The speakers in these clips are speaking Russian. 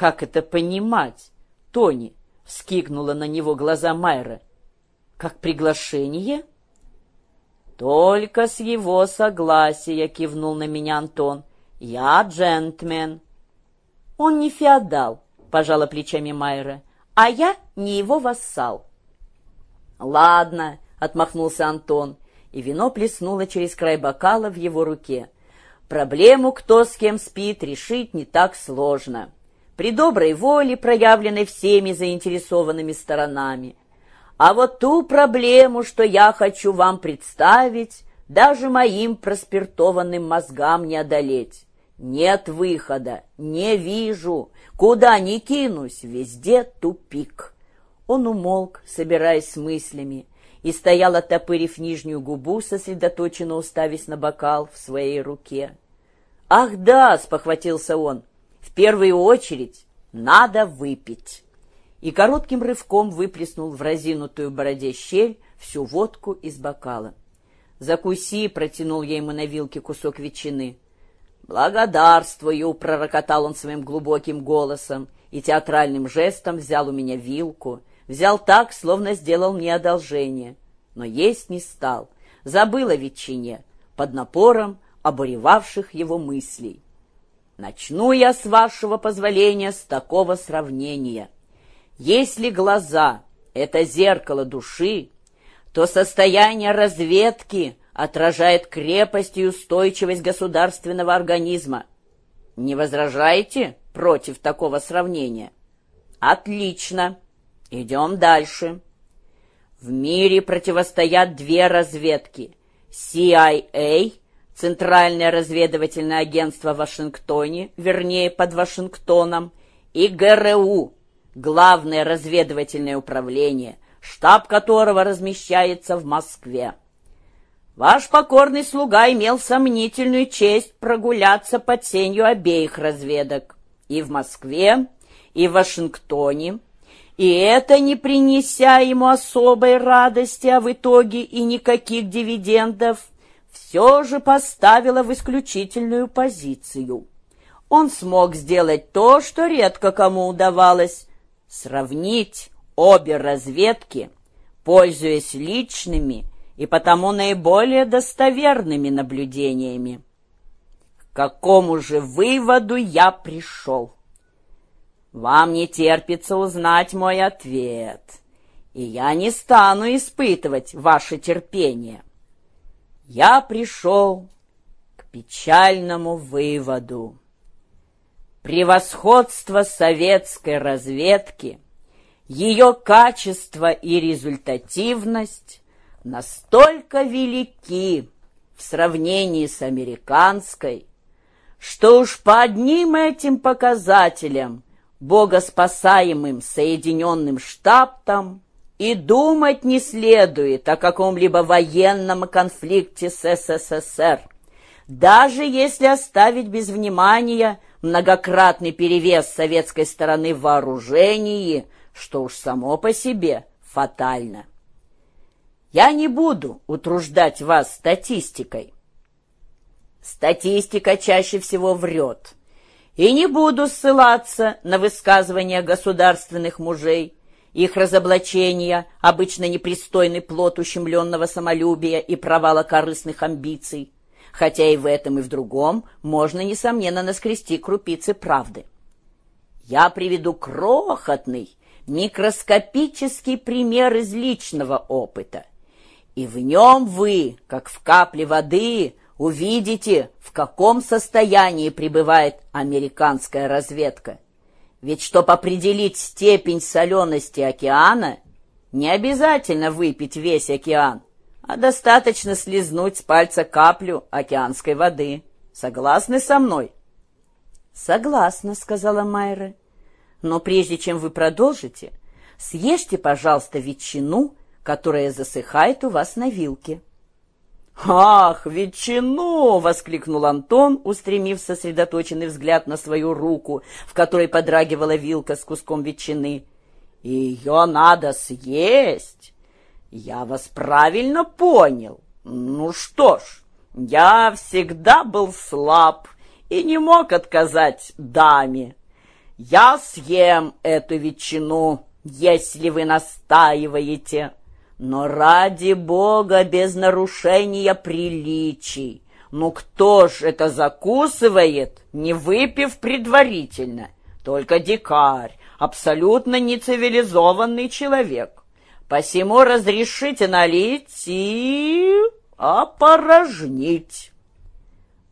Как это понимать, Тони? Вскикнула на него глаза Майра. Как приглашение? Только с его согласия, кивнул на меня Антон. Я джентльмен. Он не феодал, пожала плечами Майра, а я не его вассал. Ладно, отмахнулся Антон, и вино плеснуло через край бокала в его руке. Проблему, кто с кем спит, решить не так сложно. При доброй воле, проявленной всеми заинтересованными сторонами. А вот ту проблему, что я хочу вам представить, даже моим проспиртованным мозгам не одолеть. Нет выхода, не вижу. Куда ни кинусь, везде тупик. Он умолк, собираясь с мыслями, и стоял, оттопырив нижнюю губу, сосредоточенно уставясь на бокал в своей руке. «Ах да!» — спохватился он. «В первую очередь надо выпить!» И коротким рывком выплеснул в разинутую бороде щель всю водку из бокала. «Закуси!» — протянул я ему на вилке кусок ветчины. «Благодарствую!» — пророкотал он своим глубоким голосом и театральным жестом взял у меня вилку, взял так, словно сделал мне одолжение, но есть не стал, забыл о ветчине, под напором обуревавших его мыслей. Начну я, с вашего позволения, с такого сравнения. Если глаза — это зеркало души, то состояние разведки отражает крепость и устойчивость государственного организма. Не возражаете против такого сравнения? Отлично. Идем дальше. В мире противостоят две разведки. CIA, Центральное разведывательное агентство в Вашингтоне, вернее, под Вашингтоном, и ГРУ, Главное разведывательное управление, штаб которого размещается в Москве. Ваш покорный слуга имел сомнительную честь прогуляться под сенью обеих разведок и в Москве, и в Вашингтоне, и это не принеся ему особой радости, а в итоге и никаких дивидендов, все же поставило в исключительную позицию. Он смог сделать то, что редко кому удавалось — сравнить обе разведки, пользуясь личными и потому наиболее достоверными наблюдениями. К какому же выводу я пришел? Вам не терпится узнать мой ответ, и я не стану испытывать ваше терпение. Я пришел к печальному выводу. Превосходство советской разведки, ее качество и результативность настолько велики в сравнении с американской, что уж по одним этим показателям богоспасаемым Соединенным Штатам и думать не следует о каком-либо военном конфликте с СССР, даже если оставить без внимания многократный перевес советской стороны в вооружении, что уж само по себе фатально. Я не буду утруждать вас статистикой. Статистика чаще всего врет. И не буду ссылаться на высказывания государственных мужей, их разоблачения, обычно непристойный плод ущемленного самолюбия и провала корыстных амбиций, хотя и в этом, и в другом можно, несомненно, наскрести крупицы правды. Я приведу крохотный, микроскопический пример из личного опыта, и в нем вы, как в капле воды, увидите, в каком состоянии пребывает американская разведка. Ведь чтобы определить степень солености океана, не обязательно выпить весь океан, а достаточно слезнуть с пальца каплю океанской воды. Согласны со мной? «Согласна», — сказала Майра. «Но прежде чем вы продолжите, съешьте, пожалуйста, ветчину которая засыхает у вас на вилке. «Ах, ветчину!» — воскликнул Антон, устремив сосредоточенный взгляд на свою руку, в которой подрагивала вилка с куском ветчины. «Ее надо съесть! Я вас правильно понял. Ну что ж, я всегда был слаб и не мог отказать даме. Я съем эту ветчину, если вы настаиваете, но ради Бога без нарушения приличий. Ну кто ж это закусывает, не выпив предварительно? Только дикарь, абсолютно нецивилизованный человек. Посему разрешите налить и опорожнить.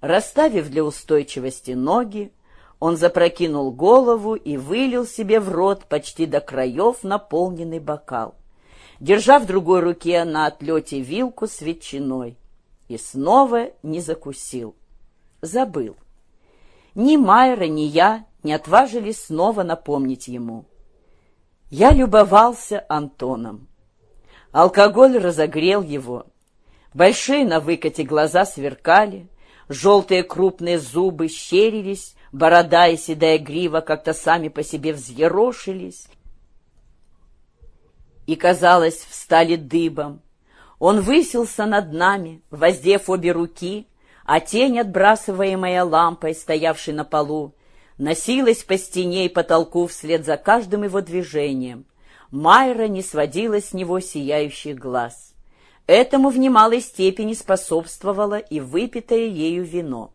Расставив для устойчивости ноги, он запрокинул голову и вылил себе в рот почти до краев наполненный бокал, держа в другой руке на отлете вилку с ветчиной. И снова не закусил. Забыл. Ни Майра, ни я не отважились снова напомнить ему. Я любовался Антоном. Алкоголь разогрел его. Большие на выкате глаза сверкали, желтые крупные зубы щерились, борода и седая грива как-то сами по себе взъерошились и, казалось, встали дыбом. Он высился над нами, воздев обе руки, а тень, отбрасываемая лампой, стоявшей на полу, носилась по стене и потолку вслед за каждым его движением. Майра не сводила с него сияющих глаз. Этому в немалой степени способствовало и выпитое ею вино.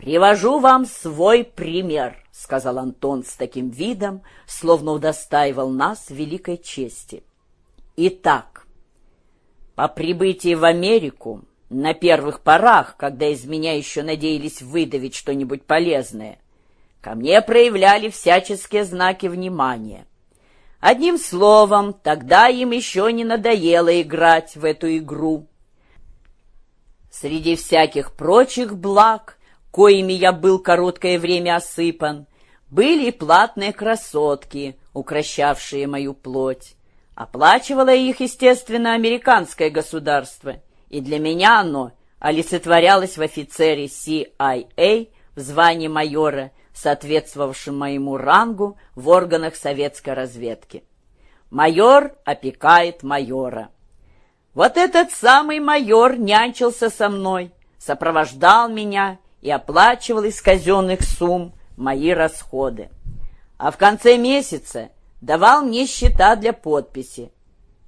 «Привожу вам свой пример», — сказал Антон с таким видом, словно удостаивал нас великой чести. «Итак, по прибытии в Америку, на первых порах, когда из меня еще надеялись выдавить что-нибудь полезное, ко мне проявляли всяческие знаки внимания. Одним словом, тогда им еще не надоело играть в эту игру. Среди всяких прочих благ — коими я был короткое время осыпан, были и платные красотки, укращавшие мою плоть. Оплачивало их, естественно, американское государство, и для меня оно олицетворялось в офицере CIA в звании майора, соответствовавшем моему рангу в органах советской разведки. Майор опекает майора. Вот этот самый майор нянчился со мной, сопровождал меня и оплачивал из казенных сумм мои расходы. А в конце месяца давал мне счета для подписи.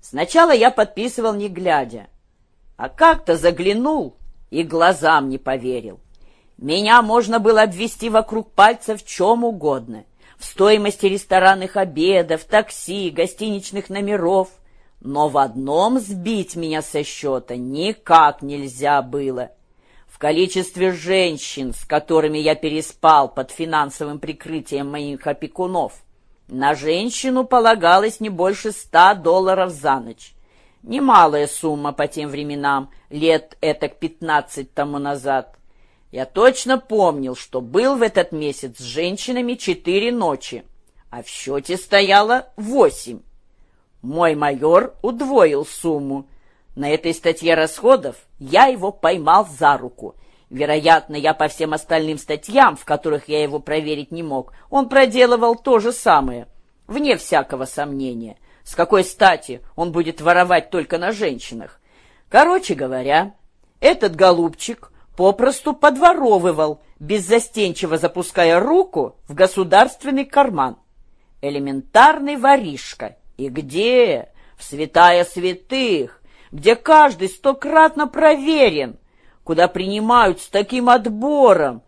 Сначала я подписывал не глядя, а как-то заглянул и глазам не поверил. Меня можно было обвести вокруг пальца в чем угодно. В стоимости ресторанных обедов, такси, гостиничных номеров. Но в одном сбить меня со счета никак нельзя было — количестве женщин, с которыми я переспал под финансовым прикрытием моих опекунов, на женщину полагалось не больше ста долларов за ночь. Немалая сумма по тем временам, лет этак пятнадцать тому назад. Я точно помнил, что был в этот месяц с женщинами четыре ночи, а в счете стояло восемь. Мой майор удвоил сумму, на этой статье расходов я его поймал за руку. Вероятно, я по всем остальным статьям, в которых я его проверить не мог, он проделывал то же самое, вне всякого сомнения. С какой стати он будет воровать только на женщинах? Короче говоря, этот голубчик попросту подворовывал, беззастенчиво запуская руку в государственный карман. Элементарный воришка. И где? В святая святых, где каждый стократно проверен, куда принимают с таким отбором.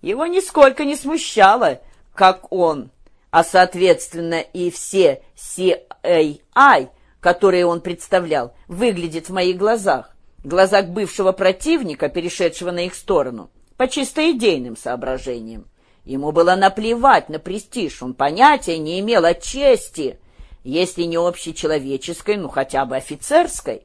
Его нисколько не смущало, как он, а, соответственно, и все CAI, которые он представлял, выглядит в моих глазах, глазах бывшего противника, перешедшего на их сторону, по чисто идейным соображениям. Ему было наплевать на престиж, он понятия не имел о чести, если не общечеловеческой, ну хотя бы офицерской.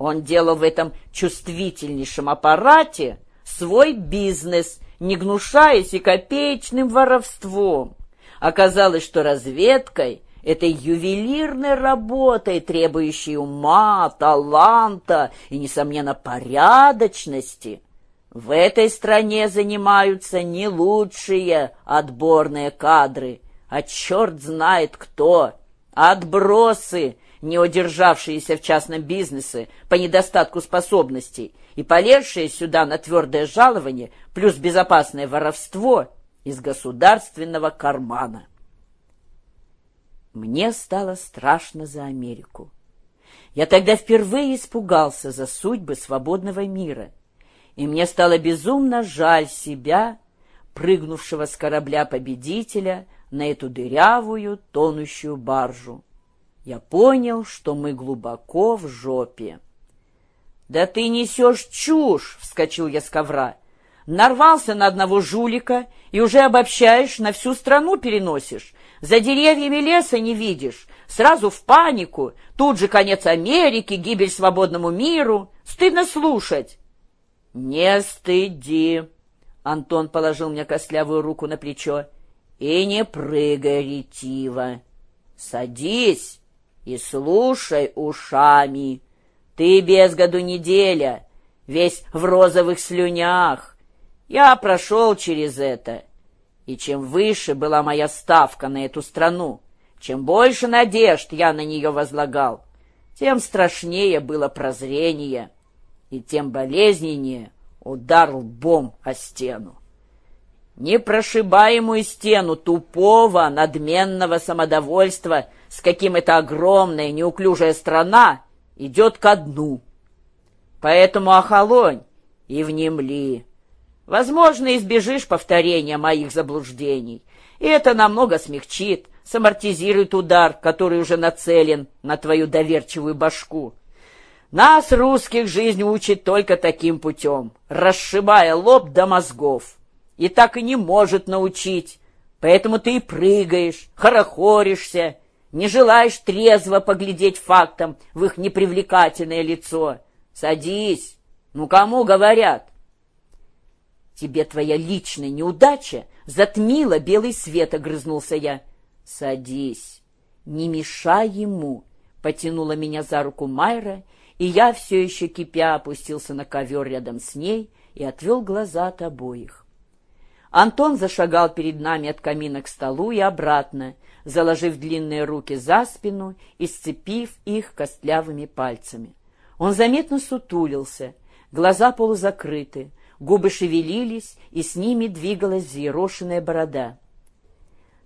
Он делал в этом чувствительнейшем аппарате свой бизнес, не гнушаясь и копеечным воровством. Оказалось, что разведкой, этой ювелирной работой, требующей ума, таланта и, несомненно, порядочности, в этой стране занимаются не лучшие отборные кадры, а черт знает кто, отбросы, не удержавшиеся в частном бизнесе по недостатку способностей и полезшие сюда на твердое жалование плюс безопасное воровство из государственного кармана. Мне стало страшно за Америку. Я тогда впервые испугался за судьбы свободного мира, и мне стало безумно жаль себя, прыгнувшего с корабля победителя на эту дырявую, тонущую баржу. Я понял, что мы глубоко в жопе. «Да ты несешь чушь!» — вскочил я с ковра. «Нарвался на одного жулика и уже обобщаешь, на всю страну переносишь. За деревьями леса не видишь, сразу в панику. Тут же конец Америки, гибель свободному миру. Стыдно слушать». «Не стыди!» — Антон положил мне костлявую руку на плечо. «И не прыгай ретиво. Садись и слушай ушами». Ты без году неделя, весь в розовых слюнях. Я прошел через это. И чем выше была моя ставка на эту страну, чем больше надежд я на нее возлагал, тем страшнее было прозрение, и тем болезненнее удар лбом о стену. Непрошибаемую стену тупого, надменного самодовольства, с каким эта огромная, неуклюжая страна идет ко дну. Поэтому охолонь и внемли. Возможно, избежишь повторения моих заблуждений, и это намного смягчит, самортизирует удар, который уже нацелен на твою доверчивую башку. Нас, русских, жизнь учит только таким путем, расшибая лоб до мозгов. И так и не может научить, поэтому ты и прыгаешь, хорохоришься, не желаешь трезво поглядеть фактам в их непривлекательное лицо. Садись. Ну, кому говорят? Тебе твоя личная неудача затмила белый свет, огрызнулся я. Садись. Не мешай ему, потянула меня за руку Майра, и я, все еще кипя, опустился на ковер рядом с ней и отвел глаза от обоих. Антон зашагал перед нами от камина к столу и обратно, заложив длинные руки за спину и сцепив их костлявыми пальцами. Он заметно сутулился, глаза полузакрыты, губы шевелились, и с ними двигалась взъерошенная борода.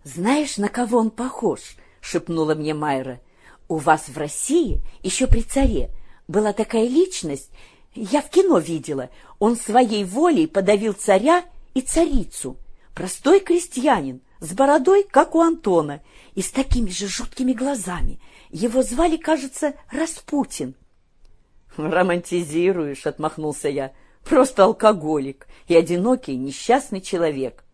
«Знаешь, на кого он похож?» — шепнула мне Майра. «У вас в России, еще при царе, была такая личность, я в кино видела, он своей волей подавил царя и царицу. Простой крестьянин, с бородой, как у Антона, и с такими же жуткими глазами. Его звали, кажется, Распутин. «Романтизируешь», — отмахнулся я. «Просто алкоголик и одинокий несчастный человек».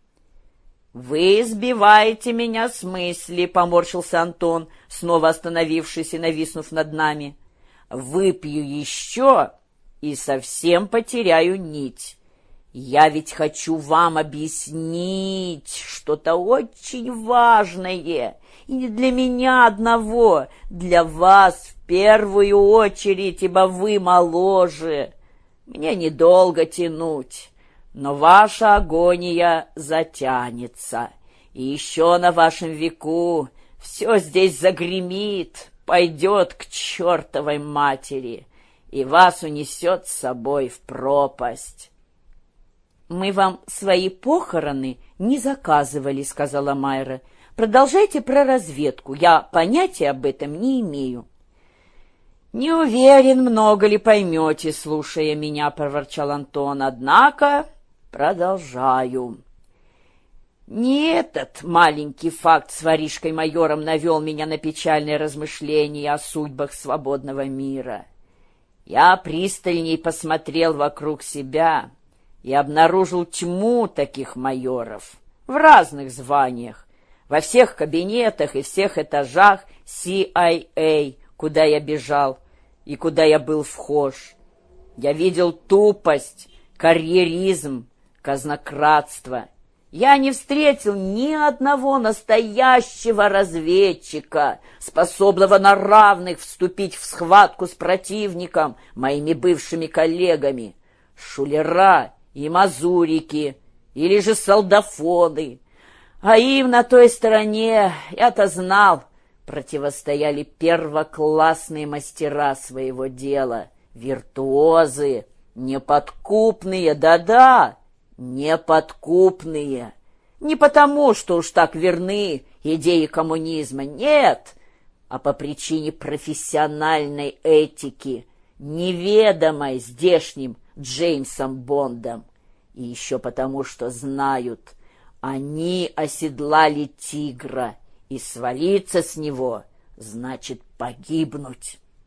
«Вы сбиваете меня с мысли», — поморщился Антон, снова остановившись и нависнув над нами. «Выпью еще и совсем потеряю нить». Я ведь хочу вам объяснить что-то очень важное, и не для меня одного, для вас в первую очередь, ибо вы моложе. Мне недолго тянуть, но ваша агония затянется, и еще на вашем веку все здесь загремит, пойдет к чертовой матери, и вас унесет с собой в пропасть». «Мы вам свои похороны не заказывали», — сказала Майра. «Продолжайте про разведку. Я понятия об этом не имею». «Не уверен, много ли поймете, слушая меня», — проворчал Антон. «Однако продолжаю». Не этот маленький факт с воришкой-майором навел меня на печальные размышления о судьбах свободного мира. Я пристальней посмотрел вокруг себя и обнаружил тьму таких майоров в разных званиях, во всех кабинетах и всех этажах CIA, куда я бежал и куда я был вхож. Я видел тупость, карьеризм, казнократство. Я не встретил ни одного настоящего разведчика, способного на равных вступить в схватку с противником, моими бывшими коллегами. Шулера и мазурики, или же солдафоны. А им на той стороне, я-то знал, противостояли первоклассные мастера своего дела, виртуозы, неподкупные, да-да, неподкупные. Не потому, что уж так верны идеи коммунизма, нет, а по причине профессиональной этики, неведомой здешним Джеймсом Бондом. И еще потому, что знают, они оседлали тигра, и свалиться с него значит погибнуть.